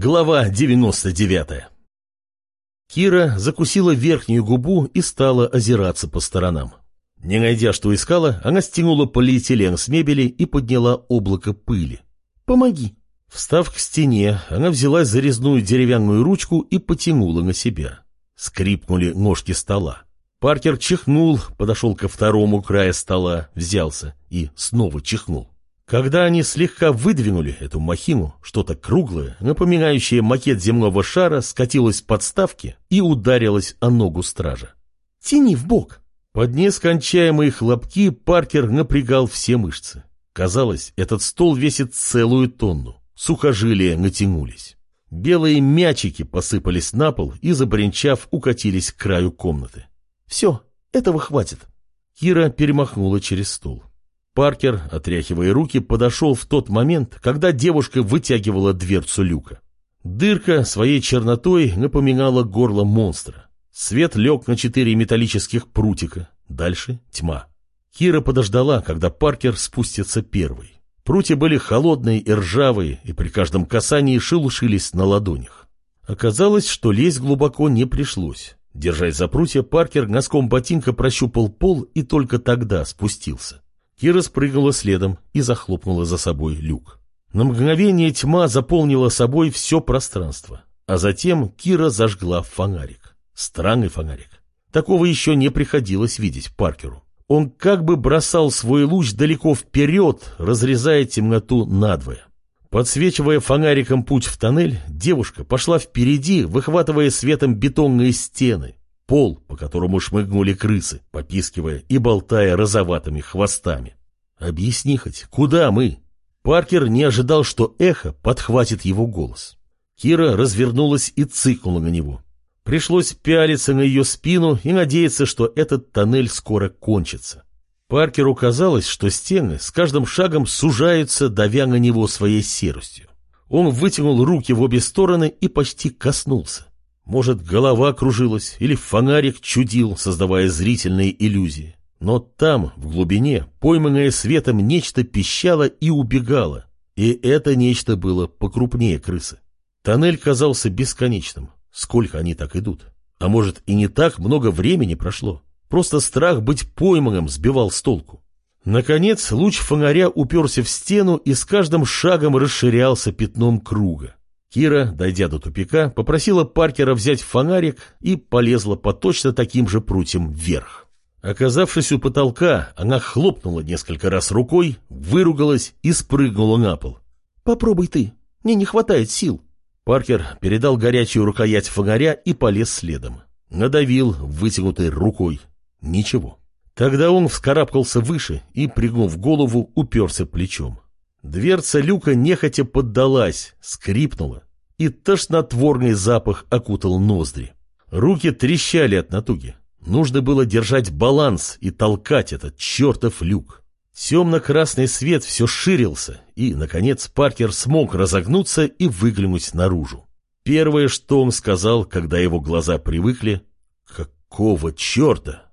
Глава 99 Кира закусила верхнюю губу и стала озираться по сторонам. Не найдя, что искала, она стянула полиэтилен с мебели и подняла облако пыли. «Помоги!» Встав к стене, она взялась за резную деревянную ручку и потянула на себя. Скрипнули ножки стола. Паркер чихнул, подошел ко второму краю стола, взялся и снова чихнул. Когда они слегка выдвинули эту махину, что-то круглое, напоминающее макет земного шара, скатилось с подставки и ударилось о ногу стража. «Тяни в бок!» Под нескончаемые хлопки Паркер напрягал все мышцы. Казалось, этот стол весит целую тонну. Сухожилия натянулись. Белые мячики посыпались на пол и, забринчав, укатились к краю комнаты. «Все, этого хватит». Кира перемахнула через стол. Паркер, отряхивая руки, подошел в тот момент, когда девушка вытягивала дверцу люка. Дырка своей чернотой напоминала горло монстра. Свет лег на четыре металлических прутика. Дальше тьма. Кира подождала, когда Паркер спустится первый. Прутья были холодные и ржавые, и при каждом касании шелушились на ладонях. Оказалось, что лезть глубоко не пришлось. Держась за прутья, Паркер носком ботинка прощупал пол и только тогда спустился. Кира спрыгнула следом и захлопнула за собой люк. На мгновение тьма заполнила собой все пространство, а затем Кира зажгла фонарик. Странный фонарик. Такого еще не приходилось видеть Паркеру. Он как бы бросал свой луч далеко вперед, разрезая темноту надвое. Подсвечивая фонариком путь в тоннель, девушка пошла впереди, выхватывая светом бетонные стены, Пол, по которому шмыгнули крысы, попискивая и болтая розоватыми хвостами. «Объясни хоть, куда мы?» Паркер не ожидал, что эхо подхватит его голос. Кира развернулась и цыкнула на него. Пришлось пялиться на ее спину и надеяться, что этот тоннель скоро кончится. Паркеру казалось, что стены с каждым шагом сужаются, давя на него своей серостью. Он вытянул руки в обе стороны и почти коснулся. Может, голова кружилась или фонарик чудил, создавая зрительные иллюзии. Но там, в глубине, пойманное светом нечто пищало и убегало. И это нечто было покрупнее крысы. Тоннель казался бесконечным. Сколько они так идут? А может, и не так много времени прошло? Просто страх быть пойманным сбивал с толку. Наконец, луч фонаря уперся в стену и с каждым шагом расширялся пятном круга. Кира, дойдя до тупика, попросила Паркера взять фонарик и полезла по точно таким же прутьям вверх. Оказавшись у потолка, она хлопнула несколько раз рукой, выругалась и спрыгнула на пол. «Попробуй ты, мне не хватает сил». Паркер передал горячую рукоять фонаря и полез следом. Надавил вытянутой рукой. Ничего. Тогда он вскарабкался выше и, пригнув голову, уперся плечом. Дверца люка нехотя поддалась, скрипнула, и тошнотворный запах окутал ноздри. Руки трещали от натуги. Нужно было держать баланс и толкать этот чертов люк. Темно-красный свет все ширился, и, наконец, Паркер смог разогнуться и выглянуть наружу. Первое, что он сказал, когда его глаза привыкли, «Какого черта?»